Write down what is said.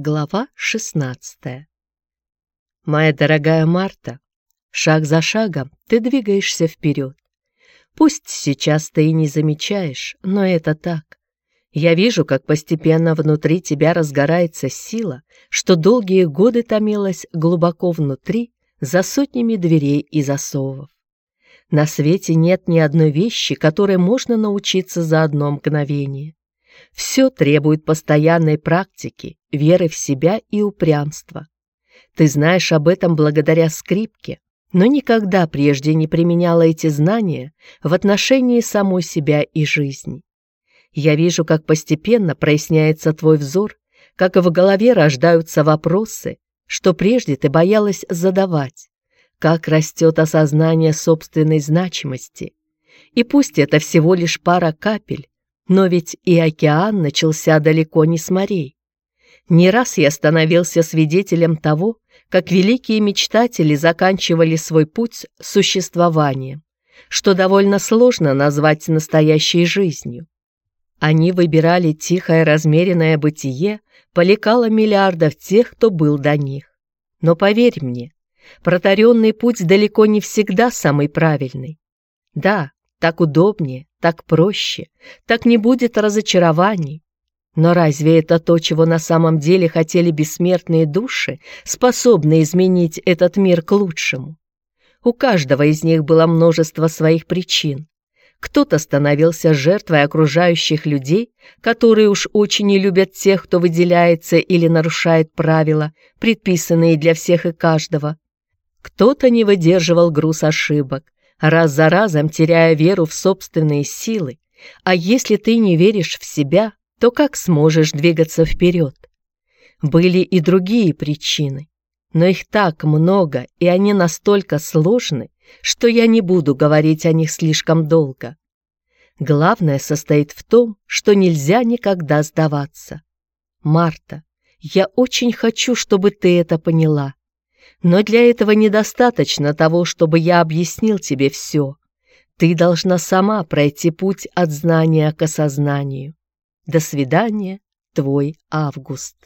Глава 16 Моя дорогая Марта, шаг за шагом ты двигаешься вперед. Пусть сейчас ты и не замечаешь, но это так. Я вижу, как постепенно внутри тебя разгорается сила, что долгие годы томилась глубоко внутри, за сотнями дверей и засовов. На свете нет ни одной вещи, которой можно научиться за одно мгновение. Все требует постоянной практики, веры в себя и упрямства. Ты знаешь об этом благодаря скрипке, но никогда прежде не применяла эти знания в отношении самой себя и жизни. Я вижу, как постепенно проясняется твой взор, как в голове рождаются вопросы, что прежде ты боялась задавать, как растет осознание собственной значимости. И пусть это всего лишь пара капель, но ведь и океан начался далеко не с морей. Не раз я становился свидетелем того, как великие мечтатели заканчивали свой путь существованием, что довольно сложно назвать настоящей жизнью. Они выбирали тихое размеренное бытие по лекалам миллиардов тех, кто был до них. Но поверь мне, протаренный путь далеко не всегда самый правильный. Да, так удобнее, так проще, так не будет разочарований. Но разве это то, чего на самом деле хотели бессмертные души, способные изменить этот мир к лучшему? У каждого из них было множество своих причин. Кто-то становился жертвой окружающих людей, которые уж очень не любят тех, кто выделяется или нарушает правила, предписанные для всех и каждого. Кто-то не выдерживал груз ошибок, раз за разом теряя веру в собственные силы. А если ты не веришь в себя, то как сможешь двигаться вперед? Были и другие причины, но их так много, и они настолько сложны, что я не буду говорить о них слишком долго. Главное состоит в том, что нельзя никогда сдаваться. Марта, я очень хочу, чтобы ты это поняла. Но для этого недостаточно того, чтобы я объяснил тебе все. Ты должна сама пройти путь от знания к осознанию. До свидания, твой Август.